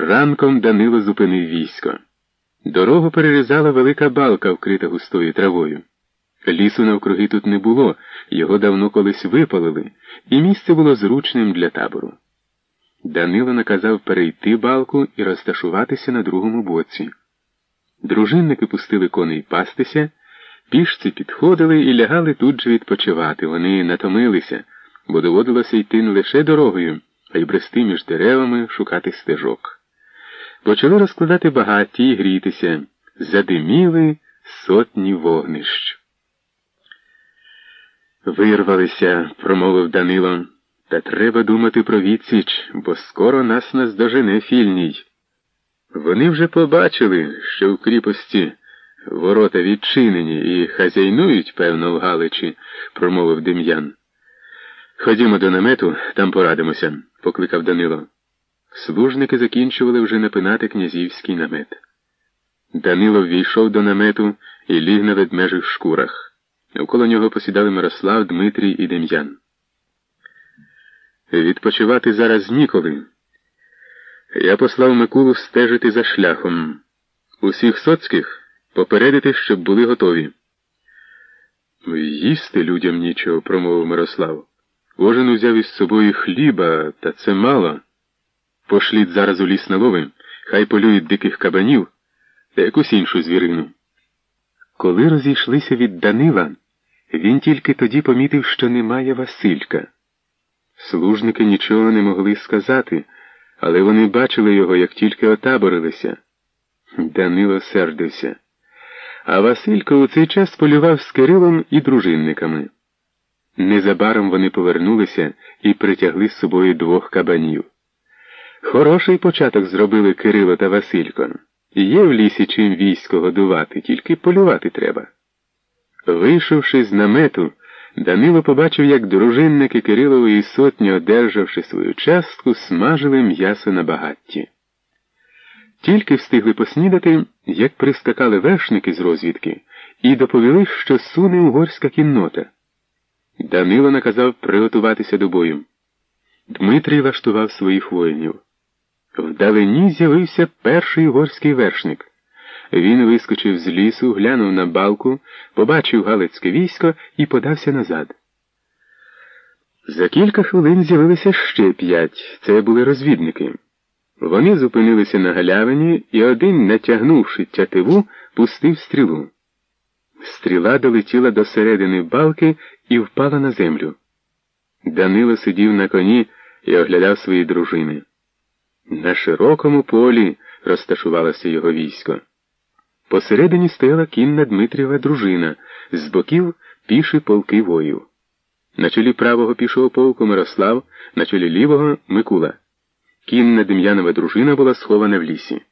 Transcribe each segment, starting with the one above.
Ранком Данило зупинив військо. Дорогу перерізала велика балка, вкрита густою травою. Лісу навкруги тут не було, його давно колись випалили, і місце було зручним для табору. Данило наказав перейти балку і розташуватися на другому боці. Дружинники пустили коней пастися, пішці підходили і лягали тут же відпочивати. Вони натомилися, бо доводилося йти не лише дорогою, а й брести між деревами, шукати стежок. Почали розкладати багаття і грітися, задиміли сотні вогнищ. Вирвалися, промовив Данило, та треба думати про відсіч, бо скоро нас наздожене фільній. Вони вже побачили, що в кріпості ворота відчинені і хазяйнують, певно, в Галичі, промовив Дем'ян. Ходімо до намету, там порадимося, покликав Данило. Служники закінчували вже напинати князівський намет. Данило ввійшов до намету і ліг на ведмежих шкурах. Навколо нього посідали Мирослав, Дмитрій і Дем'ян. Відпочивати зараз ніколи. Я послав Микулу стежити за шляхом. Усіх соцьких попередити, щоб були готові. Їсти людям нічого, промовив Мирослав. Кожен узяв із собою хліба, та це мало. Пошліть зараз у ліс на лови, хай полюють диких кабанів та якусь іншу звірину. Коли розійшлися від Данила, він тільки тоді помітив, що немає Василька. Служники нічого не могли сказати, але вони бачили його, як тільки отаборилися. Данило сердився. А Василько у цей час полював з Кирилом і дружинниками. Незабаром вони повернулися і притягли з собою двох кабанів. Хороший початок зробили Кирило та Василько. Є в лісі чим військо годувати, тільки полювати треба. Вийшовши з намету, Данило побачив, як дружинники Кирилової сотні, одержавши свою частку, смажили м'ясо на багатті. Тільки встигли поснідати, як прискакали вершники з розвідки, і доповіли, що суне угорська кіннота. Данило наказав приготуватися до бою. Дмитрій влаштував своїх воїнів. Вдалині з'явився перший угорський вершник. Він вискочив з лісу, глянув на балку, побачив галицьке військо і подався назад. За кілька хвилин з'явилися ще п'ять. Це були розвідники. Вони зупинилися на галявині, і один, натягнувши тятиву, пустив стрілу. Стріла долетіла до середини балки і впала на землю. Данило сидів на коні і оглядав свої дружини. На широкому полі розташувалося його військо. Посередині стояла кінна Дмитрієва дружина, з боків піші полки воїв. На чолі правого пішого полку Мирослав, на чолі лівого Микула. Кінна Дем'янова дружина була схована в лісі.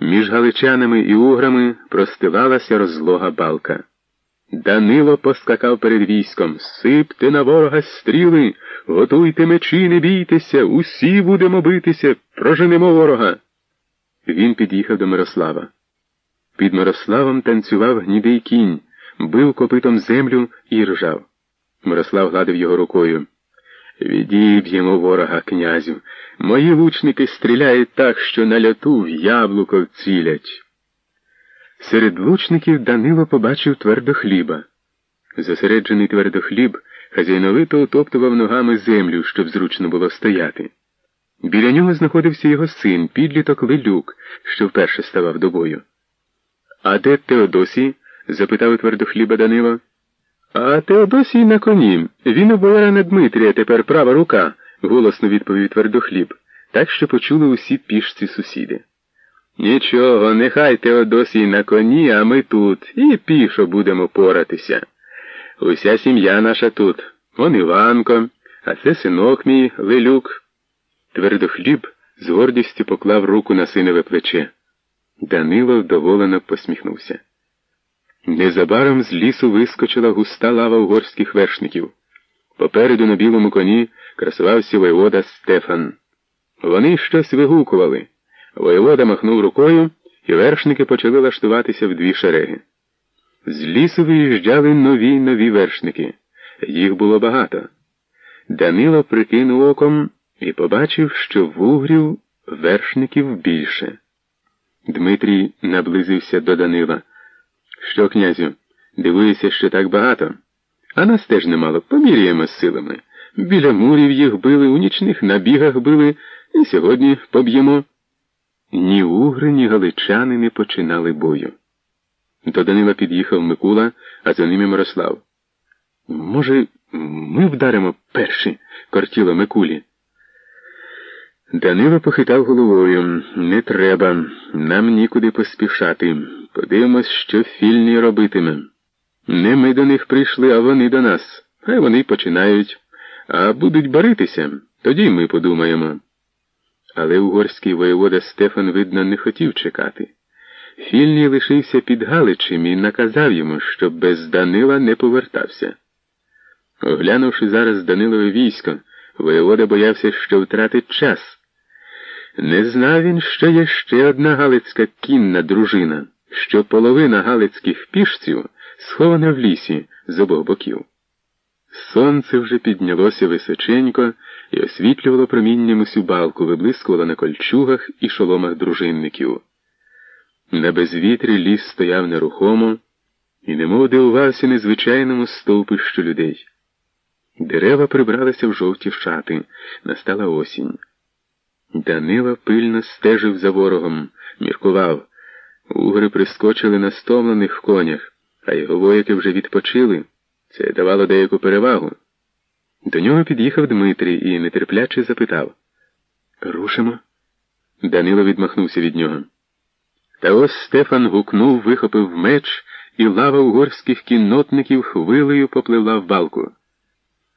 Між галичанами і уграми простилалася розлога балка. Данило поскакав перед військом. Сипте на ворога стріли, готуйте мечі, не бійтеся, усі будемо битися, проженемо ворога. Він під'їхав до Мирослава. Під Мирославом танцював гнідий кінь, бив копитом землю і ржав. Мирослав гладив його рукою. Відіб'ємо ворога, князю. Мої лучники стріляють так, що на льоту в яблуко цілять. Серед лучників Данило побачив твердохліба. Зосереджений твердохліб хазяйновито утоптував ногами землю, щоб зручно було стояти. Біля нього знаходився його син, підліток Лилюк, що вперше ставав до бою. А де Теодосій? запитав твердохліба Данило. А Теодосій на коні. Він у боярина Дмитрія тепер права рука, голосно відповів твердохліб, так що почули усі пішці сусіди. Нічого, нехай Теодосій на коні, а ми тут, і пішо будемо поратися. Уся сім'я наша тут. Он Іванко, а це синок мій Лилюк. Твердохліб з гордістю поклав руку на синове плече. Данило вдоволено посміхнувся. Незабаром з лісу вискочила густа лава угорських вершників. Попереду на білому коні красувався воєвода Стефан. Вони щось вигукували. Воєвода махнув рукою, і вершники почали лаштуватися в дві шереги. З лісу виїжджали нові нові вершники. Їх було багато. Данило прикинув оком і побачив, що в угрів вершників більше. Дмитрій наблизився до Данила. Що, князю, дивуєшся, що так багато? А нас теж немало, поміряємо силами. Біля мурів їх били, у нічних набігах били, і сьогодні поб'ємо. Ні угри, ні галичани не починали бою. До Данила під'їхав Микула, а за ними Мирослав. Може, ми вдаримо перші, кортіло Микулі. Данило похитав головою. Не треба, нам нікуди поспішати. Подивимось, що фільні робитиме. Не ми до них прийшли, а вони до нас. Хай вони починають. А будуть баритися, тоді ми подумаємо. Але угорський воєвода Стефан, видно, не хотів чекати. Фільній лишився під Галичем і наказав йому, щоб без Данила не повертався. Оглянувши зараз Данилове військо, воєвода боявся, що втратить час. Не знав він, що є ще одна галицька кінна дружина, що половина галицьких пішців схована в лісі з обох боків. Сонце вже піднялося височенько і освітлювало промінням усю балку, виблискувало на кольчугах і шоломах дружинників. На безвітрі ліс стояв нерухомо і немов дивувався незвичайному стовпищу людей. Дерева прибралися в жовті шати, настала осінь. Данила пильно стежив за ворогом, міркував. Угри прискочили на стомлених конях, а його вояки вже відпочили. Це давало деяку перевагу. До нього під'їхав Дмитрій і нетерпляче запитав Рушимо? Данило відмахнувся від нього. Та ось Стефан гукнув, вихопив меч, і лава угорських кіннотників хвилею попливла в балку.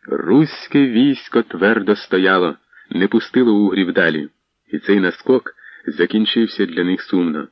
Руське військо твердо стояло, не пустило угрів далі, і цей наскок закінчився для них сумно.